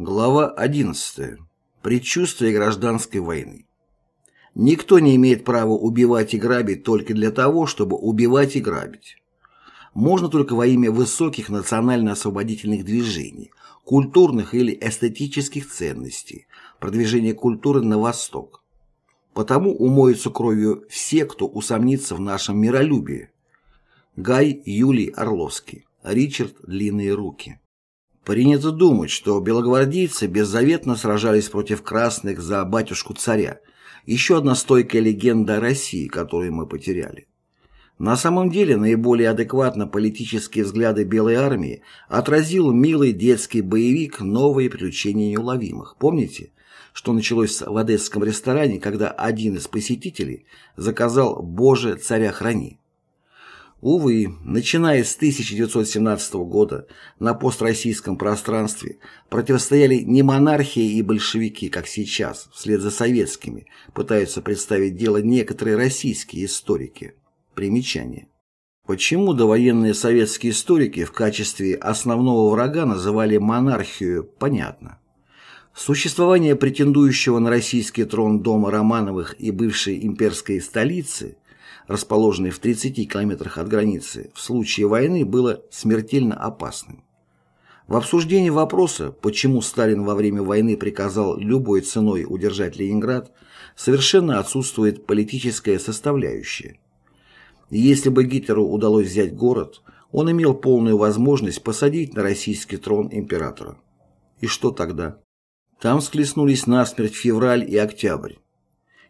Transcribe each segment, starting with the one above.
Глава 11. Предчувствие гражданской войны. Никто не имеет права убивать и грабить только для того, чтобы убивать и грабить. Можно только во имя высоких национально-освободительных движений, культурных или эстетических ценностей, продвижения культуры на восток. Потому умоются кровью все, кто усомнится в нашем миролюбии. Гай Юлий Орловский. Ричард Длинные руки. Принято думать, что белогвардейцы беззаветно сражались против красных за батюшку-царя. Еще одна стойкая легенда о России, которую мы потеряли. На самом деле наиболее адекватно политические взгляды Белой армии отразил милый детский боевик «Новые приключения неуловимых». Помните, что началось в одесском ресторане, когда один из посетителей заказал «Боже, царя храни». Увы, начиная с 1917 года на построссийском пространстве противостояли не монархии и большевики, как сейчас, вслед за советскими, пытаются представить дело некоторые российские историки. Примечание. Почему довоенные советские историки в качестве основного врага называли монархию, понятно. Существование претендующего на российский трон дома Романовых и бывшей имперской столицы – расположенной в 30 километрах от границы, в случае войны было смертельно опасным. В обсуждении вопроса, почему Сталин во время войны приказал любой ценой удержать Ленинград, совершенно отсутствует политическая составляющая. Если бы Гитлеру удалось взять город, он имел полную возможность посадить на российский трон императора. И что тогда? Там склеснулись насмерть февраль и октябрь.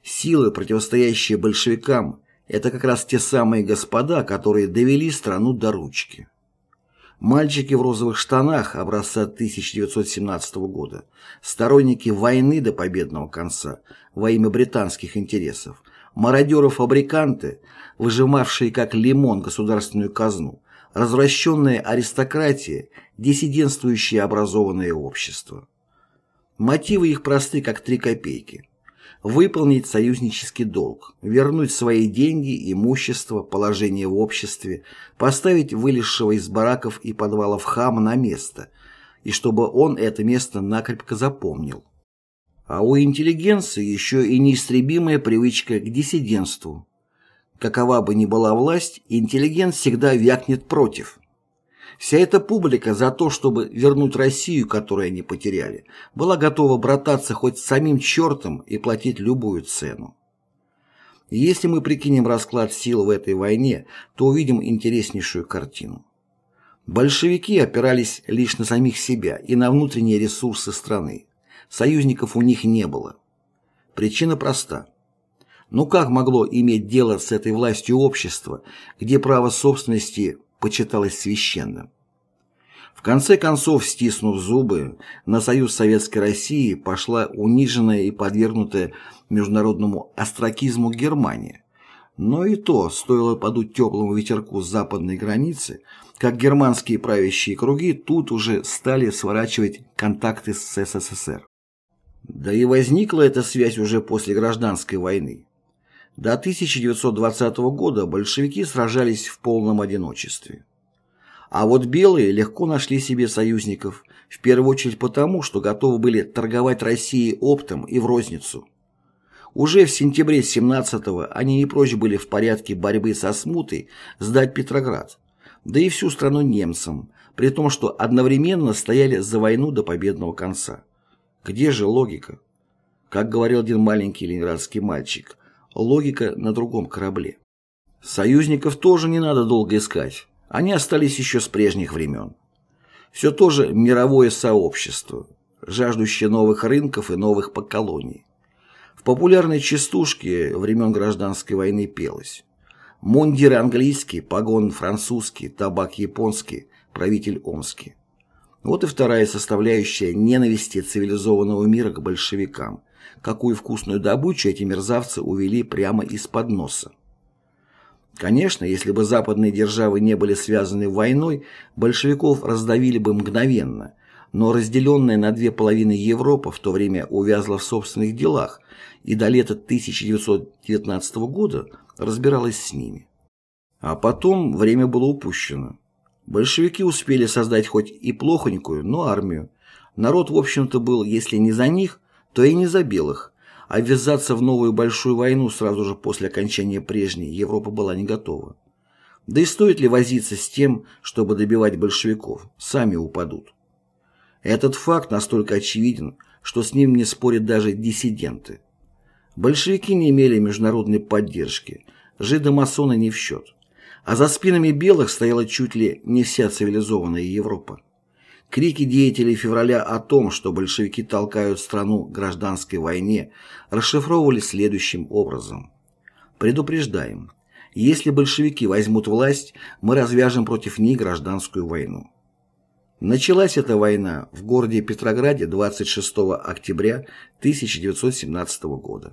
Силы, противостоящие большевикам, это как раз те самые господа, которые довели страну до ручки. Мальчики в розовых штанах образца 1917 года, сторонники войны до победного конца во имя британских интересов, мародеры-фабриканты, выжимавшие как лимон государственную казну, развращенная аристократия, диссидентствующее образованное общество. Мотивы их просты, как три копейки выполнить союзнический долг, вернуть свои деньги, имущество, положение в обществе, поставить вылезшего из бараков и подвалов хама на место, и чтобы он это место накрепко запомнил. А у интеллигенции еще и неистребимая привычка к диссидентству. Какова бы ни была власть, интеллигент всегда вякнет против – Вся эта публика за то, чтобы вернуть Россию, которую они потеряли, была готова брататься хоть с самим чертом и платить любую цену. Если мы прикинем расклад сил в этой войне, то увидим интереснейшую картину. Большевики опирались лишь на самих себя и на внутренние ресурсы страны. Союзников у них не было. Причина проста. Ну как могло иметь дело с этой властью общества, где право собственности почиталось священным. В конце концов, стиснув зубы, на союз Советской России пошла униженная и подвергнутая международному остракизму Германия. Но и то, стоило подуть теплому ветерку с западной границы, как германские правящие круги тут уже стали сворачивать контакты с СССР. Да и возникла эта связь уже после гражданской войны. До 1920 года большевики сражались в полном одиночестве. А вот белые легко нашли себе союзников, в первую очередь потому, что готовы были торговать Россией оптом и в розницу. Уже в сентябре 17-го они не прочь были в порядке борьбы со смутой сдать Петроград, да и всю страну немцам, при том, что одновременно стояли за войну до победного конца. Где же логика? Как говорил один маленький ленинградский мальчик, логика на другом корабле. Союзников тоже не надо долго искать. Они остались еще с прежних времен. Все то же мировое сообщество, жаждущее новых рынков и новых поколоний. В популярной частушке времен гражданской войны пелось «Мундир английский, погон французский, табак японский, правитель омский». Вот и вторая составляющая ненависти цивилизованного мира к большевикам, какую вкусную добычу эти мерзавцы увели прямо из-под носа. Конечно, если бы западные державы не были связаны войной, большевиков раздавили бы мгновенно, но разделенная на две половины Европа в то время увязла в собственных делах и до лета 1919 года разбиралась с ними. А потом время было упущено. Большевики успели создать хоть и плохонькую, но армию, Народ, в общем-то, был, если не за них, то и не за белых, а ввязаться в новую большую войну сразу же после окончания прежней Европа была не готова. Да и стоит ли возиться с тем, чтобы добивать большевиков, сами упадут. Этот факт настолько очевиден, что с ним не спорят даже диссиденты. Большевики не имели международной поддержки, жидомасоны не в счет. А за спинами белых стояла чуть ли не вся цивилизованная Европа. Крики деятелей февраля о том, что большевики толкают страну к гражданской войне, расшифровывались следующим образом. Предупреждаем, если большевики возьмут власть, мы развяжем против них гражданскую войну. Началась эта война в городе Петрограде 26 октября 1917 года.